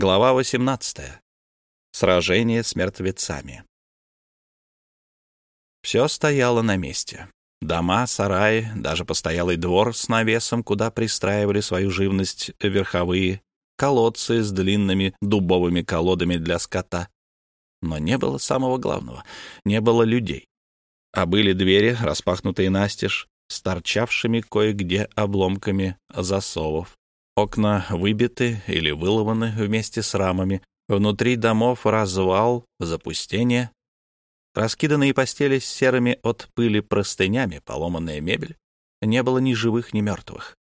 Глава 18. Сражение с мертвецами. Все стояло на месте. Дома, сараи, даже постоялый двор с навесом, куда пристраивали свою живность верховые, колодцы с длинными дубовыми колодами для скота. Но не было самого главного — не было людей. А были двери, распахнутые настежь, с торчавшими кое-где обломками засовов. Окна выбиты или выломаны вместе с рамами. Внутри домов развал, запустение. Раскиданные постели с серыми от пыли простынями, поломанная мебель. Не было ни живых, ни мертвых.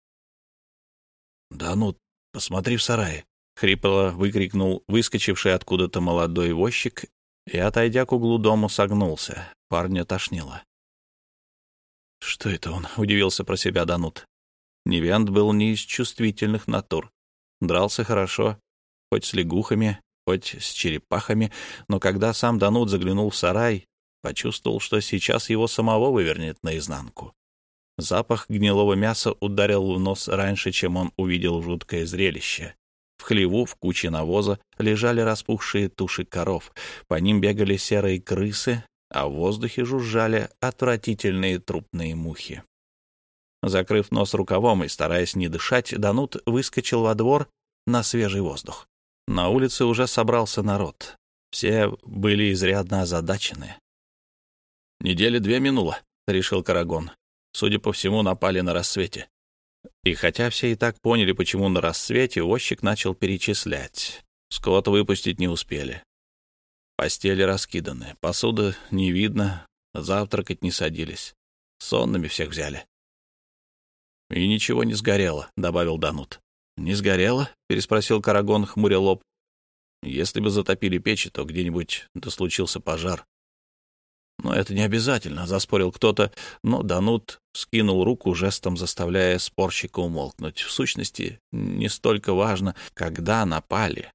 «Да ну, посмотри в сарае!» — хрипло выкрикнул выскочивший откуда-то молодой возчик и, отойдя к углу дому, согнулся. Парня тошнило. «Что это он?» — удивился про себя Данут. Невент был не из чувствительных натур. Дрался хорошо, хоть с лягухами, хоть с черепахами, но когда сам Данут заглянул в сарай, почувствовал, что сейчас его самого вывернет наизнанку. Запах гнилого мяса ударил в нос раньше, чем он увидел жуткое зрелище. В хлеву, в куче навоза, лежали распухшие туши коров. По ним бегали серые крысы, а в воздухе жужжали отвратительные трупные мухи. Закрыв нос рукавом и стараясь не дышать, Данут выскочил во двор на свежий воздух. На улице уже собрался народ. Все были изрядно озадачены. «Недели две минуло», — решил Карагон. Судя по всему, напали на рассвете. И хотя все и так поняли, почему на рассвете, возчик начал перечислять. Скот выпустить не успели. Постели раскиданы, посуда не видно, завтракать не садились. Сонными всех взяли. «И ничего не сгорело», — добавил Данут. «Не сгорело?» — переспросил Карагон, хмуря лоб. «Если бы затопили печи, то где-нибудь да случился пожар». «Но это не обязательно», — заспорил кто-то, но Данут скинул руку, жестом заставляя спорщика умолкнуть. В сущности, не столько важно, когда напали.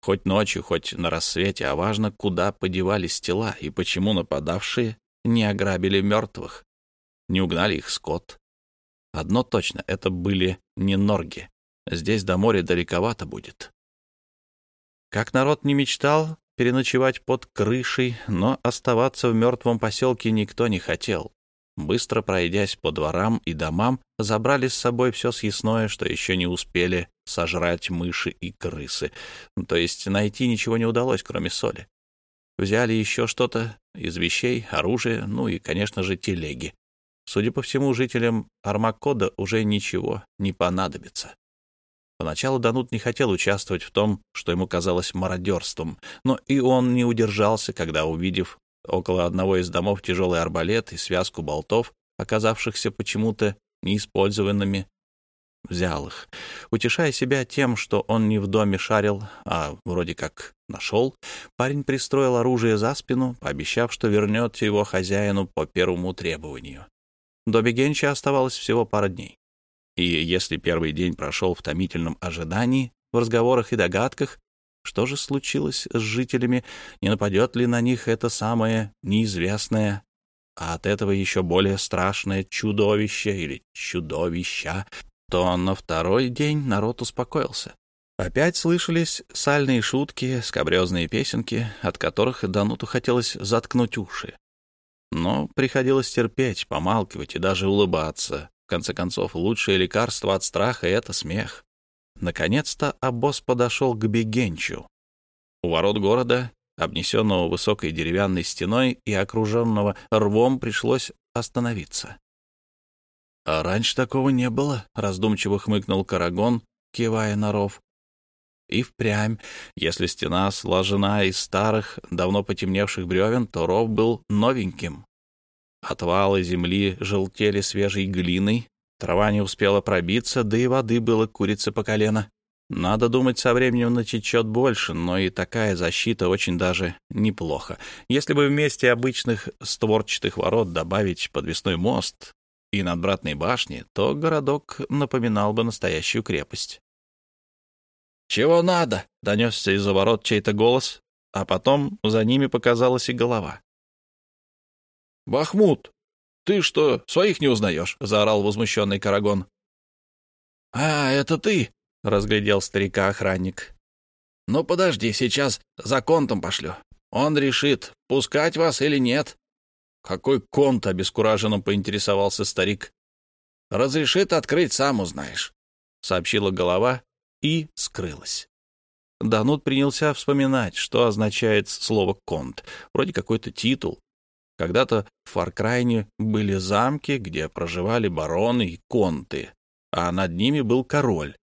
Хоть ночью, хоть на рассвете, а важно, куда подевались тела и почему нападавшие не ограбили мертвых, не угнали их скот, Одно точно, это были не норги. Здесь до моря далековато будет. Как народ не мечтал переночевать под крышей, но оставаться в мертвом поселке никто не хотел. Быстро пройдясь по дворам и домам, забрали с собой все съестное, что еще не успели сожрать мыши и крысы. То есть найти ничего не удалось, кроме соли. Взяли еще что-то из вещей, оружие, ну и, конечно же, телеги. Судя по всему, жителям Армакода уже ничего не понадобится. Поначалу Данут не хотел участвовать в том, что ему казалось мародерством, но и он не удержался, когда, увидев около одного из домов тяжелый арбалет и связку болтов, оказавшихся почему-то неиспользованными, взял их. Утешая себя тем, что он не в доме шарил, а вроде как нашел, парень пристроил оружие за спину, пообещав, что вернет его хозяину по первому требованию. До Бегенча оставалось всего пара дней. И если первый день прошел в томительном ожидании, в разговорах и догадках, что же случилось с жителями, не нападет ли на них это самое неизвестное, а от этого еще более страшное чудовище или чудовища, то на второй день народ успокоился. Опять слышались сальные шутки, скобрезные песенки, от которых Дануту хотелось заткнуть уши. Но приходилось терпеть, помалкивать и даже улыбаться. В конце концов, лучшее лекарство от страха — это смех. Наконец-то обоз подошел к Бегенчу. У ворот города, обнесенного высокой деревянной стеной и окруженного рвом, пришлось остановиться. «А раньше такого не было», — раздумчиво хмыкнул Карагон, кивая на ров. И впрямь, если стена сложена из старых, давно потемневших бревен, то ров был новеньким. Отвалы земли желтели свежей глиной, трава не успела пробиться, да и воды было курица по колено. Надо думать, со временем натечет больше, но и такая защита очень даже неплохо. Если бы вместе обычных створчатых ворот добавить подвесной мост и надбратные башни, то городок напоминал бы настоящую крепость. «Чего надо?» — донесся из-за ворот чей-то голос, а потом за ними показалась и голова. «Бахмут, ты что, своих не узнаешь?» — заорал возмущенный Карагон. «А, это ты!» — разглядел старика охранник. Ну, подожди, сейчас за контом пошлю. Он решит, пускать вас или нет. Какой конт, обескураженно поинтересовался старик. Разрешит открыть, сам узнаешь, сообщила голова и скрылась. Данут принялся вспоминать, что означает слово «конт». Вроде какой-то титул. Когда-то в Фаркрайне были замки, где проживали бароны и конты, а над ними был король.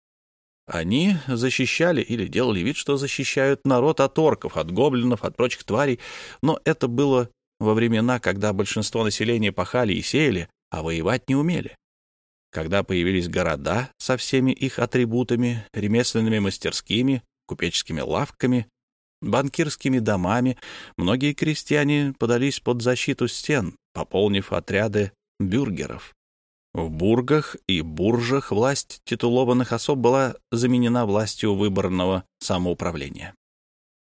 Они защищали или делали вид, что защищают народ от орков, от гоблинов, от прочих тварей, но это было во времена, когда большинство населения пахали и сеяли, а воевать не умели. Когда появились города со всеми их атрибутами, ремесленными мастерскими, купеческими лавками, банкирскими домами, многие крестьяне подались под защиту стен, пополнив отряды бюргеров. В бургах и буржах власть титулованных особ была заменена властью выборного самоуправления.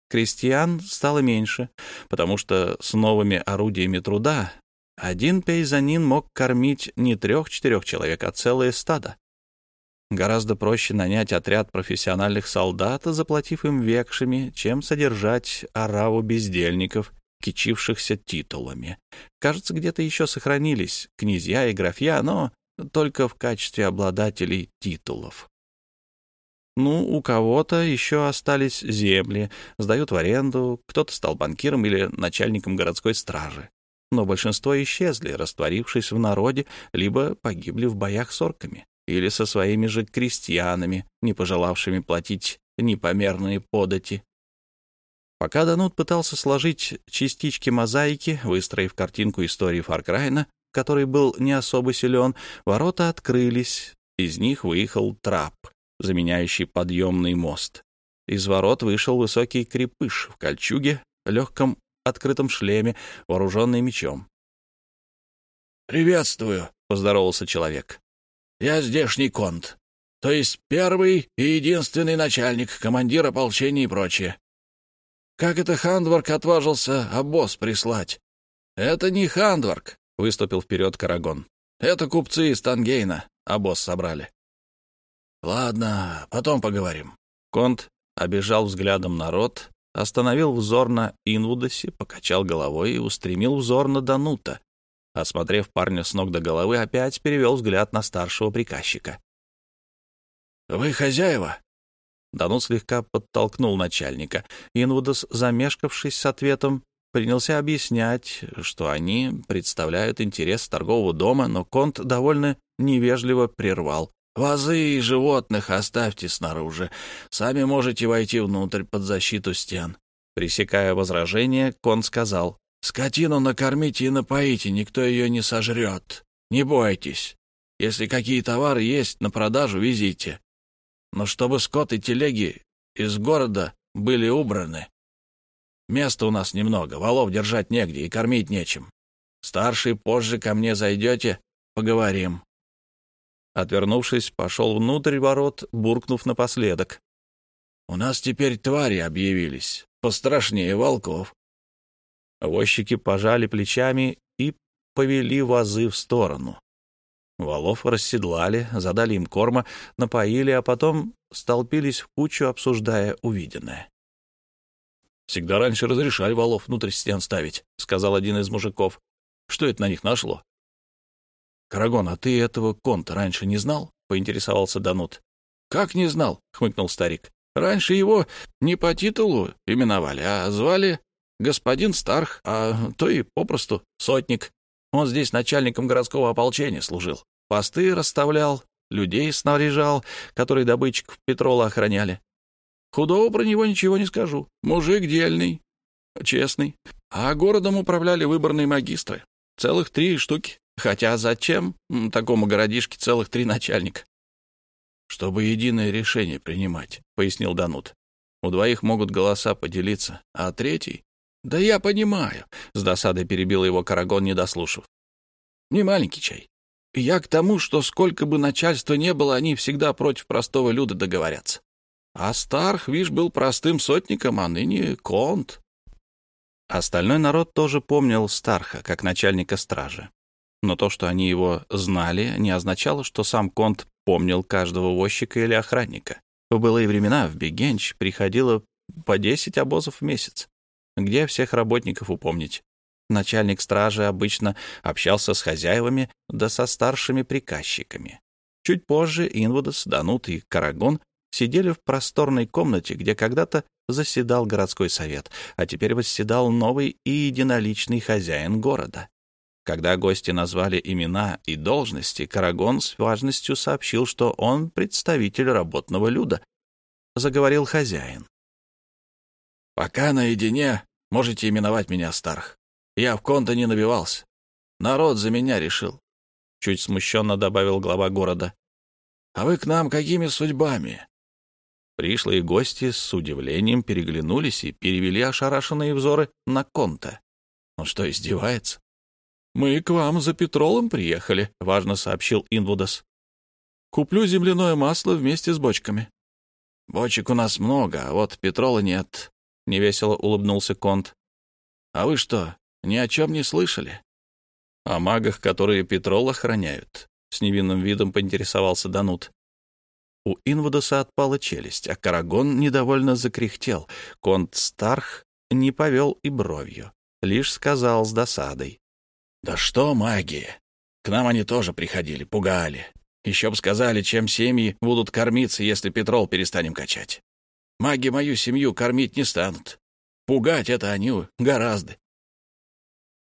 Крестьян стало меньше, потому что с новыми орудиями труда один пейзанин мог кормить не трех-четырех человек, а целое стадо. Гораздо проще нанять отряд профессиональных солдат, заплатив им векшами, чем содержать ораву бездельников, кичившихся титулами. Кажется, где-то еще сохранились князья и графья, но только в качестве обладателей титулов. Ну, у кого-то еще остались земли, сдают в аренду, кто-то стал банкиром или начальником городской стражи. Но большинство исчезли, растворившись в народе, либо погибли в боях с орками или со своими же крестьянами, не пожелавшими платить непомерные подати. Пока Данут пытался сложить частички мозаики, выстроив картинку истории Фаркрайна, который был не особо силен, ворота открылись, из них выехал трап, заменяющий подъемный мост. Из ворот вышел высокий крепыш в кольчуге, легком открытом шлеме, вооруженный мечом. «Приветствую», — поздоровался человек. Я здешний конт, то есть первый и единственный начальник, командир ополчения и прочее. Как это Хандварк отважился обоз прислать? Это не Хандварк, — выступил вперед Карагон. Это купцы из Тангейна обоз собрали. Ладно, потом поговорим. Конт обежал взглядом народ, остановил взор на Инвудосе, покачал головой и устремил взор на Данута, Осмотрев парня с ног до головы, опять перевел взгляд на старшего приказчика. «Вы хозяева?» Данут слегка подтолкнул начальника. Инвудос, замешкавшись с ответом, принялся объяснять, что они представляют интерес торгового дома, но Конт довольно невежливо прервал. «Вазы и животных оставьте снаружи. Сами можете войти внутрь под защиту стен». Пресекая возражение, Конт сказал. Скотину накормите и напоите, никто ее не сожрет. Не бойтесь. Если какие товары есть на продажу, везите. Но чтобы скот и телеги из города были убраны. Места у нас немного, валов держать негде и кормить нечем. Старший позже ко мне зайдете, поговорим. Отвернувшись, пошел внутрь ворот, буркнув напоследок. «У нас теперь твари объявились, пострашнее волков. Возчики пожали плечами и повели вазы в сторону. Валов расседлали, задали им корма, напоили, а потом столпились в кучу, обсуждая увиденное. «Всегда раньше разрешали валов внутрь стен ставить», — сказал один из мужиков. «Что это на них нашло?» «Карагон, а ты этого конта раньше не знал?» — поинтересовался Данут. «Как не знал?» — хмыкнул старик. «Раньше его не по титулу именовали, а звали господин Старх, а то и попросту сотник. Он здесь начальником городского ополчения служил. Посты расставлял, людей снаряжал, которые добытчиков Петрола охраняли. Худого про него ничего не скажу. Мужик дельный, честный. А городом управляли выборные магистры. Целых три штуки. Хотя зачем такому городишке целых три начальника? «Чтобы единое решение принимать», — пояснил Данут. «У двоих могут голоса поделиться, а третий «Да я понимаю», — с досадой перебил его Карагон, не дослушав. «Не маленький чай. Я к тому, что сколько бы начальства не было, они всегда против простого люда договорятся. А Старх, вишь, был простым сотником, а ныне конт». Остальной народ тоже помнил Старха как начальника стражи. Но то, что они его знали, не означало, что сам конт помнил каждого возчика или охранника. В былые времена в Бегенч приходило по десять обозов в месяц. Где всех работников упомнить? Начальник стражи обычно общался с хозяевами да со старшими приказчиками. Чуть позже Инвудос, Данут и Карагон сидели в просторной комнате, где когда-то заседал городской совет, а теперь восседал новый и единоличный хозяин города. Когда гости назвали имена и должности, Карагон с важностью сообщил, что он представитель работного люда. Заговорил хозяин. «Пока наедине можете именовать меня Старх. Я в конта не набивался. Народ за меня решил», — чуть смущенно добавил глава города. «А вы к нам какими судьбами?» Пришлые гости с удивлением переглянулись и перевели ошарашенные взоры на конта. Он что, издевается? «Мы к вам за петролом приехали», — важно сообщил Инвудас. «Куплю земляное масло вместе с бочками». «Бочек у нас много, а вот петрола нет», — невесело улыбнулся Конт. «А вы что, ни о чем не слышали?» «О магах, которые петрол охраняют», — с невинным видом поинтересовался Данут. У Инвудаса отпала челюсть, а Карагон недовольно закряхтел. Конт Старх не повел и бровью, лишь сказал с досадой. Да что маги? К нам они тоже приходили, пугали. Еще б сказали, чем семьи будут кормиться, если петрол перестанем качать. Маги мою семью кормить не станут. Пугать это они гораздо.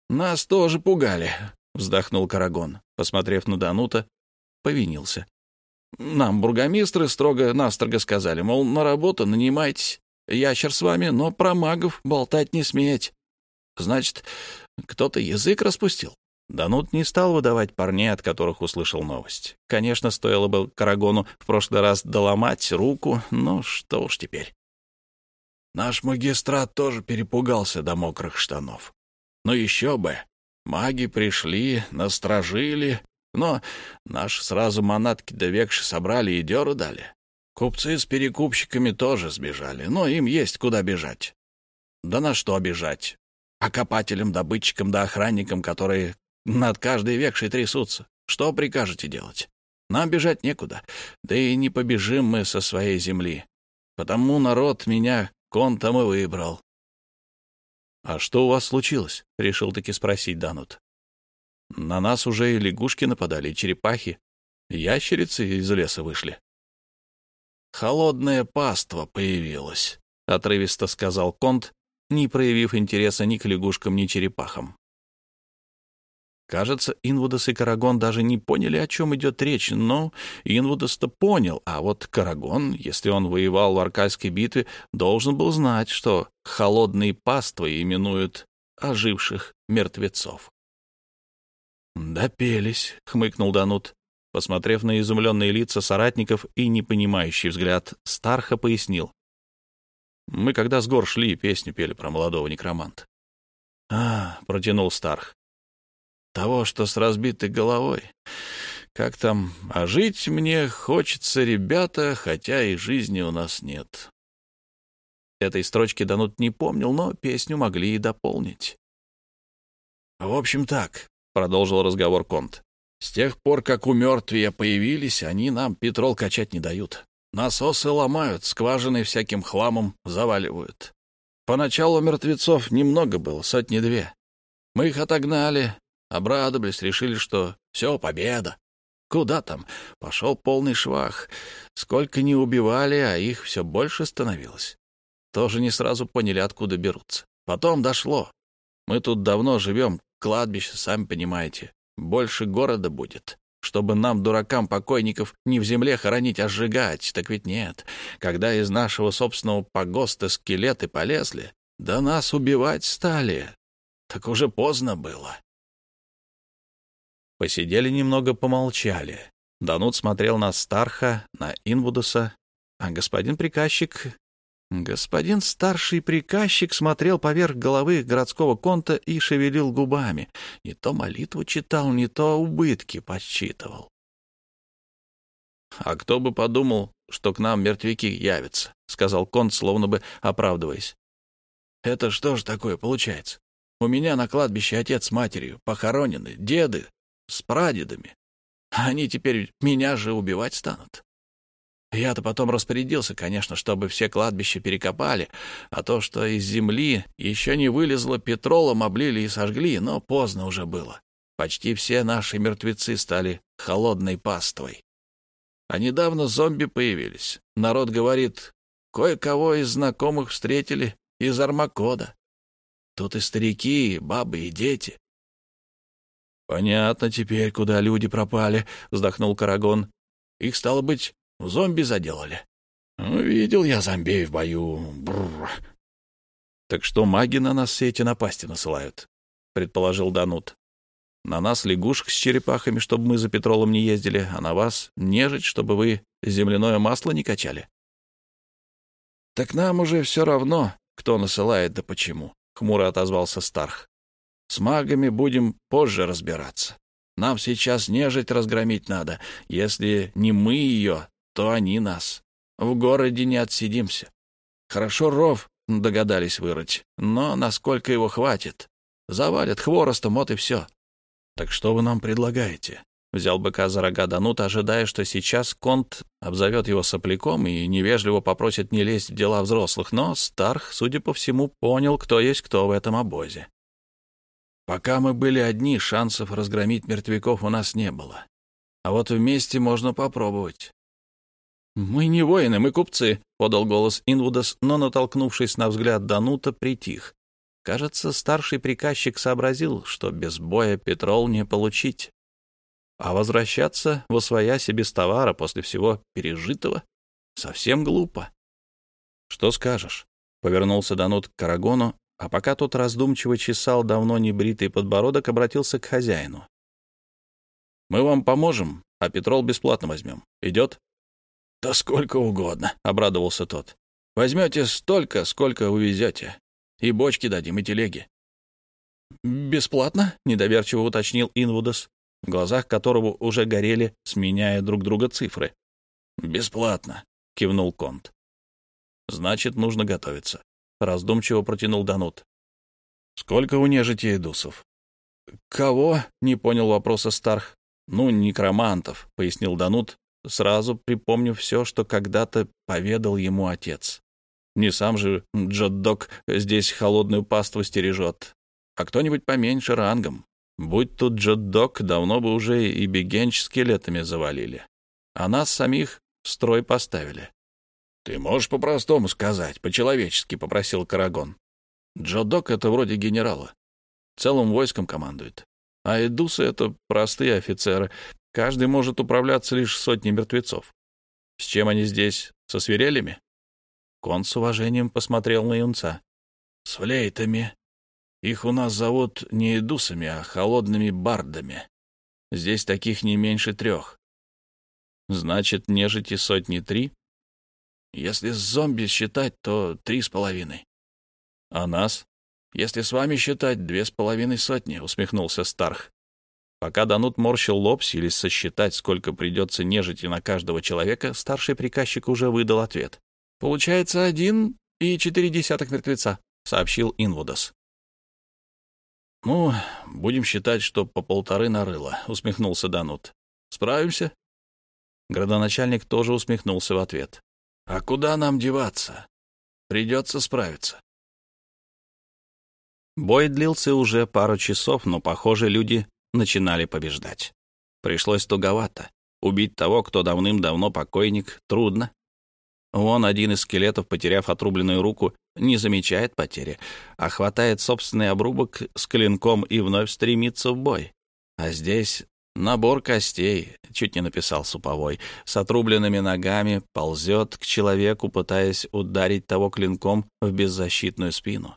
Нас тоже пугали, вздохнул Карагон, посмотрев на Данута, повинился. Нам бургомистры строго-настрого сказали, мол, на работу нанимайтесь. Ящер с вами, но про магов болтать не сметь. Значит, кто-то язык распустил. Данут не стал выдавать парней, от которых услышал новость. Конечно, стоило бы Карагону в прошлый раз доломать руку, но что уж теперь. Наш магистрат тоже перепугался до мокрых штанов. Но еще бы. Маги пришли, насторожили, но наши сразу манатки до векши собрали и дёру дали. Купцы с перекупщиками тоже сбежали, но им есть куда бежать. Да на что бежать? А копателям, добытчикам да охранникам, которые над каждой векшей трясутся, что прикажете делать? Нам бежать некуда, да и не побежим мы со своей земли. Потому народ меня контом и выбрал. — А что у вас случилось? — решил таки спросить Данут. — На нас уже и лягушки нападали, и черепахи, ящерицы из леса вышли. — Холодное паство появилось, — отрывисто сказал Конт не проявив интереса ни к лягушкам, ни черепахам. Кажется, Инвудас и Карагон даже не поняли, о чем идет речь, но Инвудас-то понял, а вот Карагон, если он воевал в Аркальской битве, должен был знать, что холодные паствы именуют оживших мертвецов. «Допелись», — хмыкнул Данут, посмотрев на изумленные лица соратников и непонимающий взгляд, Старха пояснил. Мы когда с гор шли, песню пели про молодого некроманта. — А, — протянул Старх. — Того, что с разбитой головой. Как там, а жить мне хочется, ребята, хотя и жизни у нас нет. Этой строчки Данут не помнил, но песню могли и дополнить. — В общем так, — продолжил разговор Конт. — С тех пор, как у мертвия появились, они нам петрол качать не дают. Насосы ломают, скважины всяким хламом заваливают. Поначалу мертвецов немного было, сотни-две. Мы их отогнали, обрадовались, решили, что все, победа. Куда там? Пошел полный швах. Сколько не убивали, а их все больше становилось. Тоже не сразу поняли, откуда берутся. Потом дошло. Мы тут давно живем, кладбище, сами понимаете. Больше города будет чтобы нам, дуракам, покойников не в земле хоронить, а сжигать. Так ведь нет. Когда из нашего собственного погоста скелеты полезли, да нас убивать стали. Так уже поздно было. Посидели немного, помолчали. Данут смотрел на Старха, на Инвудуса, а господин приказчик Господин старший приказчик смотрел поверх головы городского конта и шевелил губами. Не то молитву читал, не то убытки подсчитывал. «А кто бы подумал, что к нам мертвяки явятся?» — сказал конт, словно бы оправдываясь. «Это что ж такое получается? У меня на кладбище отец с матерью похоронены, деды с прадедами. Они теперь меня же убивать станут. Я-то потом распорядился, конечно, чтобы все кладбища перекопали, а то, что из земли еще не вылезло, петролом облили и сожгли, но поздно уже было. Почти все наши мертвецы стали холодной паствой. А недавно зомби появились. Народ говорит, кое-кого из знакомых встретили из Армакода. Тут и старики, и бабы, и дети. «Понятно теперь, куда люди пропали», — вздохнул Карагон. «Их, стало быть, зомби заделали». «Видел я зомбей в бою. Бррр». «Так что маги на нас все эти напасти насылают», — предположил Данут. «На нас лягушек с черепахами, чтобы мы за Петролом не ездили, а на вас нежить, чтобы вы земляное масло не качали». «Так нам уже все равно, кто насылает да почему», — хмуро отозвался Старх. «С магами будем позже разбираться. Нам сейчас нежить разгромить надо. Если не мы ее, то они нас. В городе не отсидимся. Хорошо ров догадались вырыть, но насколько его хватит? Завалят хворостом, вот и все. Так что вы нам предлагаете? Взял быка за рога Данут, ожидая, что сейчас Конт обзовет его сопляком и невежливо попросит не лезть в дела взрослых, но Старх, судя по всему, понял, кто есть кто в этом обозе. Пока мы были одни, шансов разгромить мертвяков у нас не было. А вот вместе можно попробовать. «Мы не воины, мы купцы», — подал голос Инвудас, но, натолкнувшись на взгляд Данута, притих. Кажется, старший приказчик сообразил, что без боя Петрол не получить. А возвращаться в освояси без товара после всего пережитого совсем глупо. «Что скажешь?» — повернулся Данут к Карагону, а пока тот раздумчиво чесал давно небритый подбородок, обратился к хозяину. «Мы вам поможем, а петрол бесплатно возьмем. Идет?» «Да сколько угодно», — обрадовался тот. «Возьмете столько, сколько увезете. И бочки дадим, и телеги». «Бесплатно?» — недоверчиво уточнил Инвудас в глазах которого уже горели, сменяя друг друга цифры. «Бесплатно», — кивнул Конт. «Значит, нужно готовиться», — раздумчиво протянул Данут. «Сколько у нежити идусов?» «Кого?» — не понял вопроса Старх. «Ну, некромантов», — пояснил Данут, сразу припомнив все, что когда-то поведал ему отец. Не сам же Джоддок здесь холодную паству стережет, а кто-нибудь поменьше рангом. Будь тут Джоддок, давно бы уже и бегенч скелетами завалили. А нас самих в строй поставили. — Ты можешь по-простому сказать, по-человечески, — попросил Карагон. Джоддок — это вроде генерала. Целым войском командует. А эдусы — это простые офицеры. Каждый может управляться лишь сотней мертвецов. С чем они здесь? Со свирелями? Кон с уважением посмотрел на юнца. — С флейтами, их у нас зовут не эдусами, а холодными бардами. Здесь таких не меньше трех. Значит, нежити сотни три? Если с зомби считать, то три с половиной. А нас? Если с вами считать, две с половиной сотни, усмехнулся Старх. Пока Данут морщил лоб, силясь сосчитать, сколько придется нежити на каждого человека, старший приказчик уже выдал ответ. «Получается один и четыре десятых мертвеца», — сообщил Инвудас. «Ну, будем считать, что по полторы нарыло», — усмехнулся Данут. «Справимся?» Градоначальник тоже усмехнулся в ответ. «А куда нам деваться? Придется справиться». Бой длился уже пару часов, но, похоже, люди начинали побеждать. Пришлось туговато. Убить того, кто давным-давно покойник, трудно. Вон один из скелетов, потеряв отрубленную руку, не замечает потери, а хватает собственный обрубок с клинком и вновь стремится в бой. А здесь набор костей, чуть не написал суповой, с отрубленными ногами ползет к человеку, пытаясь ударить того клинком в беззащитную спину.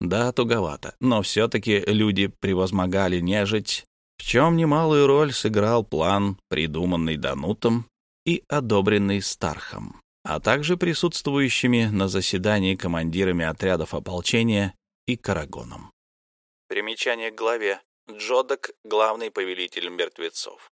Да, туговато, но все-таки люди превозмогали нежить, в чем немалую роль сыграл план, придуманный Данутом и одобренный Стархом а также присутствующими на заседании командирами отрядов ополчения и Карагоном. Примечание к главе. Джодок — главный повелитель мертвецов.